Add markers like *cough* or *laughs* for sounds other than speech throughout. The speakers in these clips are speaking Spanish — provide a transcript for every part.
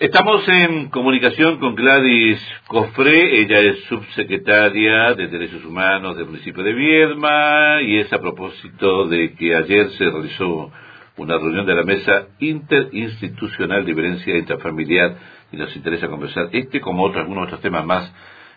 Estamos en comunicación con Gladys Cofré, ella es subsecretaria de Derechos Humanos del municipio de Viedma y es a propósito de que ayer se realizó una reunión de la Mesa Interinstitucional de Violencia Intrafamiliar y nos interesa conversar este como otros, algunos otros temas más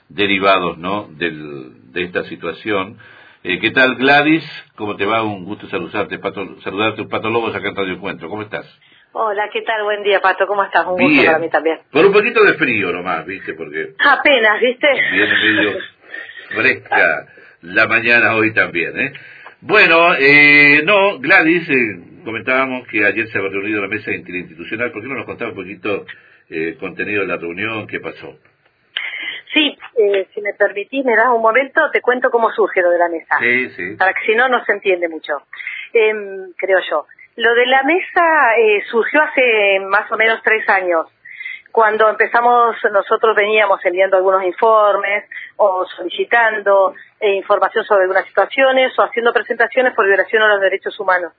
derivados ¿no? Del, de esta situación. Eh, ¿Qué tal Gladys? ¿Cómo te va? Un gusto saludarte, Pato, saludarte, Pato Lobos acá en Radio Encuentro. ¿Cómo estás? Hola, ¿qué tal? Buen día, Pato. ¿Cómo estás? Un gusto para mí también. Por un poquito de frío nomás, ¿viste? Porque... Apenas, ¿viste? Viene medio *laughs* fresca la mañana hoy también, ¿eh? Bueno, eh, no, Gladys, eh, comentábamos que ayer se había reunido la mesa interinstitucional. ¿Por qué no nos contaba un poquito el eh, contenido de la reunión? ¿Qué pasó? Sí, eh, si me permitís, me das un momento, te cuento cómo surge lo de la mesa. Sí, sí. Para que si no, no se entiende mucho. Eh, creo yo. Lo de la mesa eh, surgió hace más o menos tres años. Cuando empezamos, nosotros veníamos enviando algunos informes o solicitando eh, información sobre algunas situaciones o haciendo presentaciones por violación a los derechos humanos.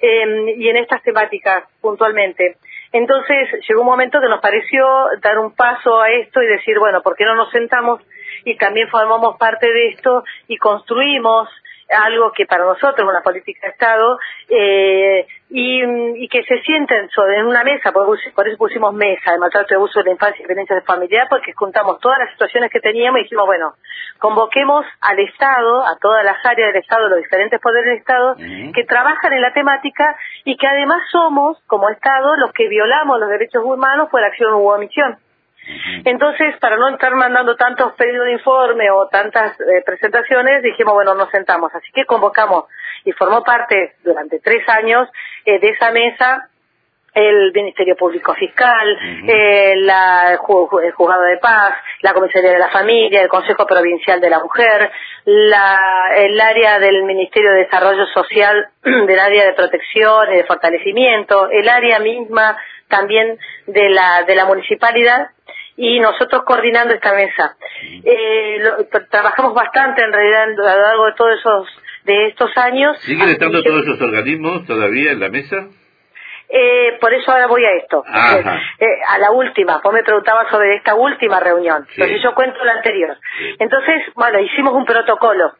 Eh, y en estas temáticas, puntualmente. Entonces, llegó un momento que nos pareció dar un paso a esto y decir, bueno, ¿por qué no nos sentamos y también formamos parte de esto y construimos algo que para nosotros es una política de Estado, eh, y, que se sienten sobre, en una mesa, por, eso pusimos mesa de maltrato de abuso de la infancia y violencia de familiar, porque juntamos todas las situaciones que teníamos y dijimos, bueno, convoquemos al Estado, a todas las áreas del Estado, los diferentes poderes del Estado, que trabajan en la temática y que además somos, como Estado, los que violamos los derechos humanos por acción u omisión. Entonces, para no estar mandando tantos pedidos de informe o tantas eh, presentaciones, dijimos, bueno, nos sentamos. Así que convocamos y formó parte durante tres años eh, de esa mesa el Ministerio Público Fiscal, eh, la, el Juzgado de Paz, la Comisaría de la Familia, el Consejo Provincial de la Mujer, la, el área del Ministerio de Desarrollo Social, *clears throat* del área de protección y de fortalecimiento, el área misma también de la, de la municipalidad y nosotros coordinando esta mesa. Eh, trabajamos bastante en realidad a lo largo de todos esos de estos años. ¿Siguen estando todos esos organismos todavía en la mesa? Eh, por eso ahora voy a esto, eh, a la última, vos me preguntabas sobre esta última reunión, entonces yo cuento la anterior. Entonces, bueno, hicimos un protocolo.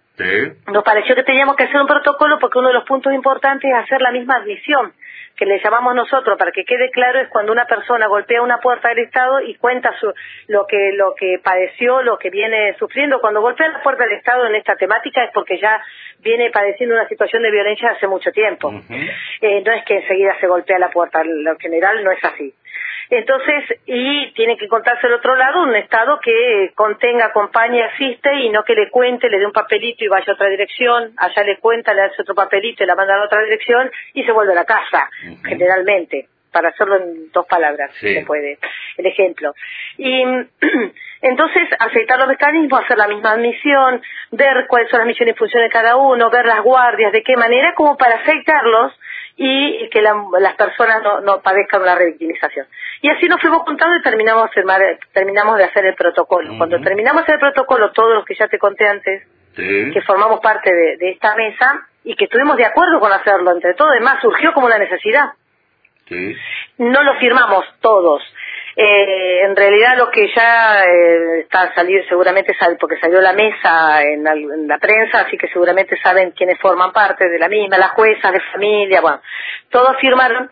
Nos pareció que teníamos que hacer un protocolo porque uno de los puntos importantes es hacer la misma admisión que le llamamos nosotros para que quede claro es cuando una persona golpea una puerta del Estado y cuenta su, lo que lo que padeció, lo que viene sufriendo. Cuando golpea la puerta del Estado en esta temática es porque ya viene padeciendo una situación de violencia hace mucho tiempo. eh, no es que enseguida se golpea la puerta, en general no es así. Entonces, y tiene que contarse al otro lado un Estado que contenga, acompañe, asiste y no que le cuente, le dé un papelito y vaya a otra dirección, allá le cuenta, le hace otro papelito y la manda a otra dirección y se vuelve a la casa, generalmente para hacerlo en dos palabras, si se puede, el ejemplo. Y *clears throat* entonces, aceitar los mecanismos, hacer la misma admisión, ver cuáles son las misiones y funciones de cada uno, ver las guardias, de qué manera, como para aceitarlos y que las personas no, no padezcan una revictimización. Y así nos fuimos contando y terminamos, firmar, terminamos de hacer el protocolo. Cuando terminamos el protocolo, todos los que ya te conté antes, que formamos parte de, esta mesa y que estuvimos de acuerdo con hacerlo, entre todos, además surgió como una necesidad. No lo firmamos todos, eh, en realidad lo que ya eh, está salido seguramente sabe porque salió la mesa en la, prensa, así que seguramente saben quiénes forman parte de la misma, las juezas de familia, bueno, todos firmaron.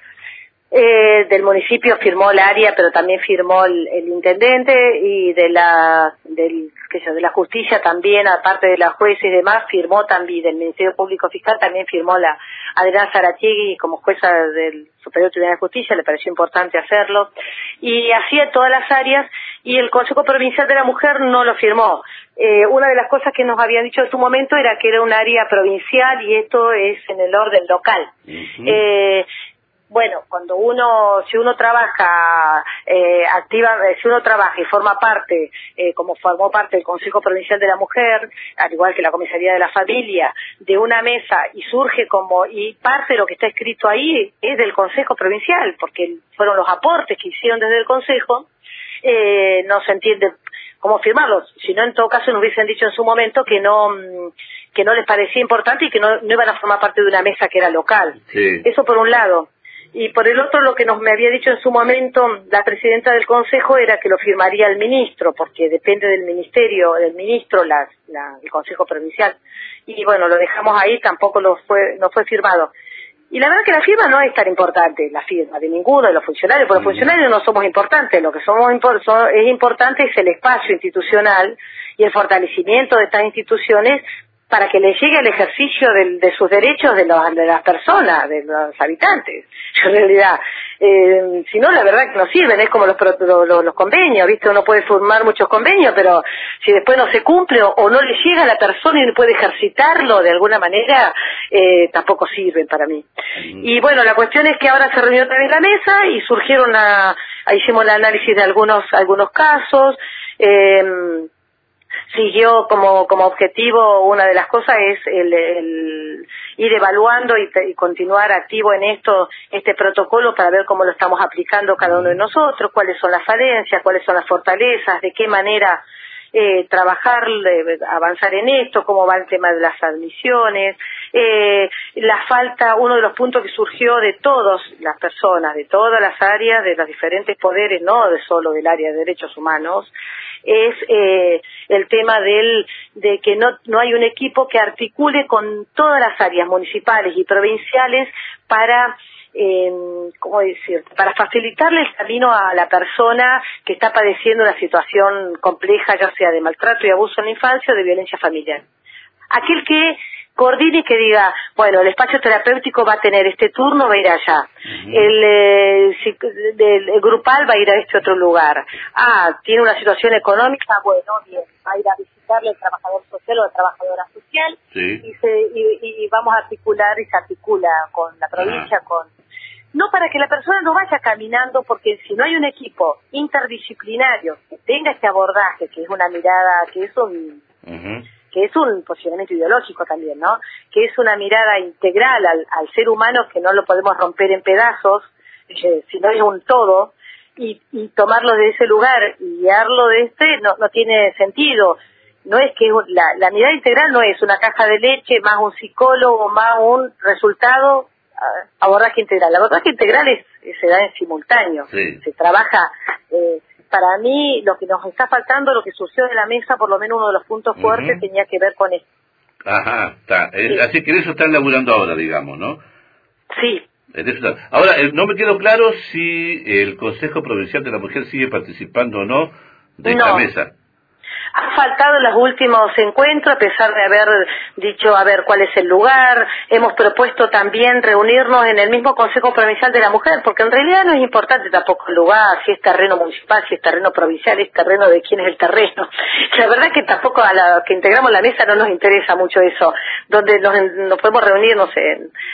Eh, del municipio firmó el área, pero también firmó el, intendente y de la del de la justicia también, aparte de la jueza y demás, firmó también, del Ministerio Público Fiscal también firmó la Adriana Sarachigui como jueza del Superior Tribunal de Justicia, le pareció importante hacerlo, y así en todas las áreas, y el Consejo Provincial de la Mujer no lo firmó. Eh, una de las cosas que nos habían dicho en su momento era que era un área provincial y esto es en el orden local bueno, cuando uno, si uno trabaja eh, activa, eh, si uno trabaja y forma parte, eh, como formó parte del Consejo Provincial de la Mujer, al igual que la Comisaría de la Familia, de una mesa y surge como, y parte de lo que está escrito ahí es del Consejo Provincial, porque fueron los aportes que hicieron desde el Consejo, eh, no se entiende cómo firmarlos, si no en todo caso nos hubiesen dicho en su momento que no que no les parecía importante y que no, no iban a formar parte de una mesa que era local. Eso por un lado. Y por el otro lo que nos me había dicho en su momento la presidenta del consejo era que lo firmaría el ministro porque depende del ministerio del ministro la, el consejo provincial. Y bueno lo dejamos ahí tampoco lo fue no fue firmado. Y la verdad que la firma no es tan importante la firma de ninguno de los funcionarios porque los funcionarios no somos importantes lo que somos es importante es el espacio institucional y el fortalecimiento de estas instituciones para que le llegue el ejercicio de, sus derechos de, de, las personas, de los habitantes. *laughs* En realidad, eh, si no, la verdad que no sirven, es como los, los, convenios, ¿viste? Uno puede formar muchos convenios, pero si después no se cumple o, no le llega a la persona y no puede ejercitarlo de alguna manera, eh, tampoco sirven para mí. Y bueno, la cuestión es que ahora se reunió otra vez la mesa y surgieron, la, hicimos el análisis de algunos, algunos casos, eh, siguió como, como objetivo una de las cosas es el, ir evaluando y, continuar activo en esto, este protocolo para ver cómo lo estamos aplicando cada uno de nosotros, cuáles son las falencias, cuáles son las fortalezas, de qué manera eh, trabajar, avanzar en esto, cómo va el tema de las admisiones, eh, la falta, uno de los puntos que surgió de todas las personas, de todas las áreas, de los diferentes poderes, no de solo del área de derechos humanos, es eh, el tema del, de que no, no hay un equipo que articule con todas las áreas municipales y provinciales para eh, ¿cómo decir? Para facilitarle el camino a la persona que está padeciendo una situación compleja, ya sea de maltrato y abuso en la infancia o de violencia familiar. Aquel que coordine y que diga, bueno, el espacio terapéutico va a tener este turno, va a ir allá. el, eh, grupal va a ir a este otro lugar. Ah, tiene una situación económica, bueno, bien, va a ir a visitarle al trabajador social o la trabajadora social y, se, y, vamos a articular y se articula con la provincia, con no para que la persona no vaya caminando, porque si no hay un equipo interdisciplinario que tenga este abordaje, que es una mirada, que es un, que es un posicionamiento ideológico también, ¿no? Que es una mirada integral al, ser humano que no lo podemos romper en pedazos, eh, sino es un todo, y, tomarlo de ese lugar y guiarlo de este no, no tiene sentido. No es que la, la mirada integral no es una caja de leche más un psicólogo más un resultado abordaje integral. El abordaje integral es, se da en simultáneo. Se trabaja eh, para mí lo que nos está faltando, lo que surgió de la mesa, por lo menos uno de los puntos fuertes tenía que ver con esto. Ajá, está. Eh, así que en eso están laburando ahora, digamos, ¿no? Sí. Ahora, eh, no me quedó claro si el Consejo Provincial de la Mujer sigue participando o no de esta mesa. Ha faltado en los últimos encuentros, a pesar de haber dicho a ver cuál es el lugar. Hemos propuesto también reunirnos en el mismo Consejo Provincial de la Mujer, porque en realidad no es importante tampoco el lugar, si es terreno municipal, si es terreno provincial, es terreno de quién es el terreno. *laughs* La verdad que tampoco a la que integramos la mesa no nos interesa mucho eso. Donde nos, podemos reunir, no sé,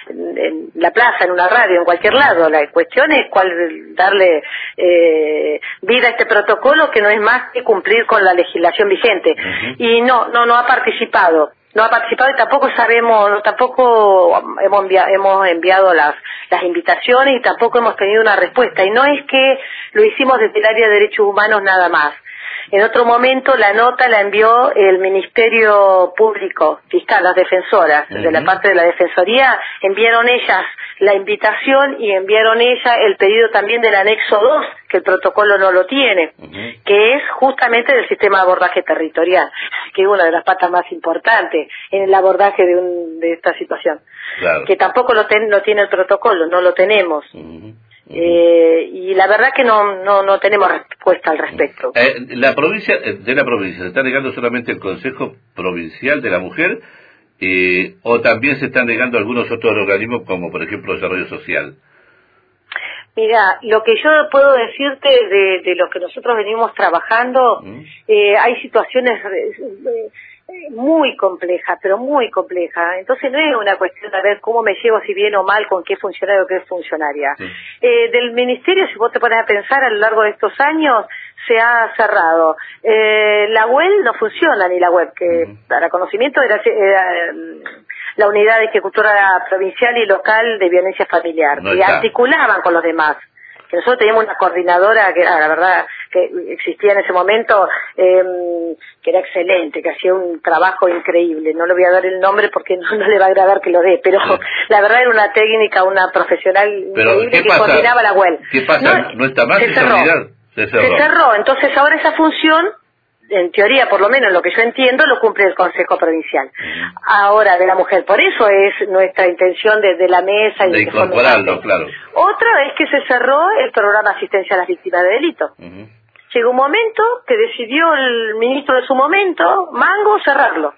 en, la plaza, en una radio, en cualquier lado. La cuestión es cuál darle eh, vida a este protocolo que no es más que cumplir con la legislación vigente. Y no, no, no ha participado. No ha participado y tampoco sabemos, tampoco hemos, enviado, hemos enviado las, las invitaciones y tampoco hemos tenido una respuesta. Y no es que lo hicimos desde el área de derechos humanos nada más. En otro momento la nota la envió el Ministerio Público Fiscal, las defensoras, de la parte de la Defensoría, enviaron ellas la invitación y enviaron ella el pedido también del anexo 2, que el protocolo no lo tiene, que es justamente del sistema de abordaje territorial, que es una de las patas más importantes en el abordaje de, un, de esta situación. Que tampoco lo, tiene el protocolo, no lo tenemos. Eh, y la verdad que no, no, no tenemos respuesta al respecto. Eh, la provincia, eh, de la provincia, ¿se está negando solamente el Consejo Provincial de la Mujer o también se están negando algunos otros organismos como por ejemplo Desarrollo Social? Mira, lo que yo puedo decirte de, de lo que nosotros venimos trabajando, hay situaciones muy compleja, pero muy compleja. Entonces no es una cuestión de ver cómo me llevo, si bien o mal, con qué funcionario o qué funcionaria. Eh, del ministerio, si vos te pones a pensar, a lo largo de estos años se ha cerrado. Eh, la web no funciona, ni la web, que para conocimiento era, mm, la unidad de ejecutora provincial y local de violencia familiar. y articulaban con los demás que nosotros teníamos una coordinadora que era, la verdad, que existía en ese momento, em, que era excelente, que hacía un trabajo increíble. No le voy a dar el nombre porque no, le va a agradar que lo dé, pero *laughs* la verdad era una técnica, una profesional increíble que coordinaba la web. ¿Qué pasa? ¿No, está más se cerró. Se cerró. Se cerró. Entonces ahora esa función en teoría, por lo menos lo que yo entiendo, lo cumple el Consejo Provincial. Ahora, de la mujer. Por eso es nuestra intención desde la mesa. Y de incorporarlo, claro. Otra es que se cerró el programa de asistencia a las víctimas de delito. Llegó un momento que decidió el ministro de su momento, Mango, cerrarlo.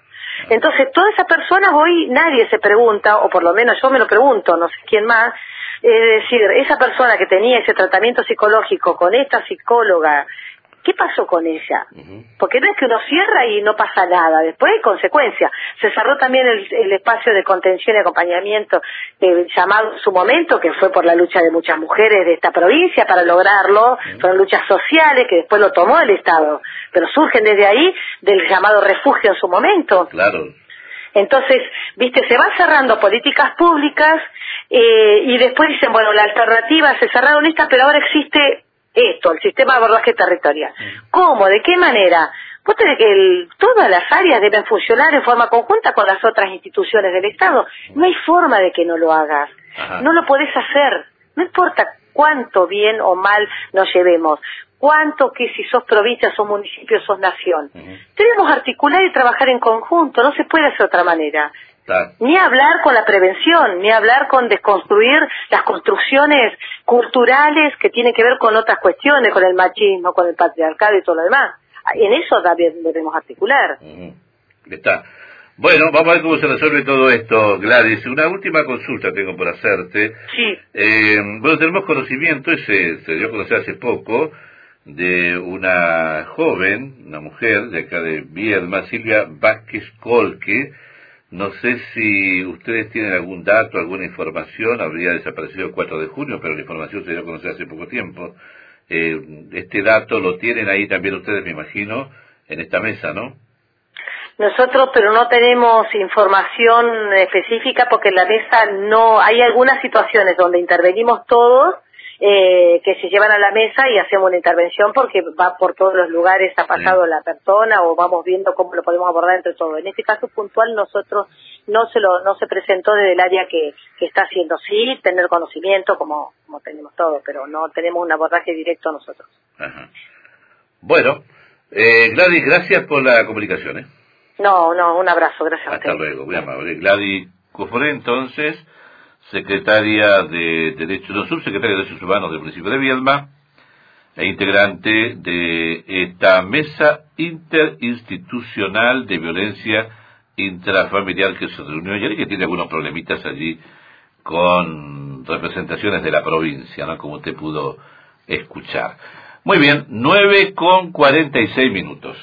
Entonces, todas esas personas hoy nadie se pregunta, o por lo menos yo me lo pregunto, no sé quién más, es decir, esa persona que tenía ese tratamiento psicológico con esta psicóloga ¿Qué pasó con ella? Porque no es que uno cierra y no pasa nada, después hay consecuencias. Se cerró también el, espacio de contención y acompañamiento eh, llamado en su momento, que fue por la lucha de muchas mujeres de esta provincia para lograrlo, fueron luchas sociales que después lo tomó el Estado, pero surgen desde ahí del llamado refugio en su momento. Claro. Entonces, viste, se van cerrando políticas públicas eh, y después dicen, bueno, la alternativa se cerraron estas, pero ahora existe esto, el sistema de abordaje territorial. ¿Cómo? ¿De qué manera? Vos tenés que todas las áreas deben funcionar en forma conjunta con las otras instituciones del Estado. No hay forma de que no lo hagas. No lo podés hacer. No importa cuánto bien o mal nos llevemos. Cuánto que si sos provincia, sos municipio, sos nación. Tenemos articular y trabajar en conjunto. No se puede hacer de otra manera. Ni hablar con la prevención, ni hablar con desconstruir las construcciones culturales que tienen que ver con otras cuestiones, con el machismo, con el patriarcado y todo lo demás. En eso también debemos articular. Está. Bueno, vamos a ver cómo se resuelve todo esto, Gladys. Una última consulta tengo por hacerte. Sí. Eh, bueno, tenemos conocimiento, se, se dio a conocer hace poco, de una joven, una mujer de acá de Viedma, Silvia Vázquez Colque, no sé si ustedes tienen algún dato, alguna información, habría desaparecido el 4 de junio, pero la información se dio a conocer hace poco tiempo. Eh, este dato lo tienen ahí también ustedes, me imagino, en esta mesa, ¿no? Nosotros, pero no tenemos información específica porque en la mesa no, hay algunas situaciones donde intervenimos todos eh, que se llevan a la mesa y hacemos una intervención porque va por todos los lugares, ha pasado la persona o vamos viendo cómo lo podemos abordar entre todos. En este caso puntual nosotros no se lo no se presentó desde el área que, que está haciendo sí tener conocimiento como como tenemos todos pero no tenemos un abordaje directo nosotros. Bueno eh, Gladys gracias por la comunicación ¿eh? no no un abrazo gracias hasta luego muy amable. Gladys entonces secretaria de Derechos, no, subsecretaria de Derechos Humanos del municipio de Viedma, e integrante de esta mesa interinstitucional de violencia intrafamiliar que se reunió ayer y que tiene algunos problemitas allí con representaciones de la provincia, ¿no? Como usted pudo escuchar. Muy bien, nueve con cuarenta y seis minutos.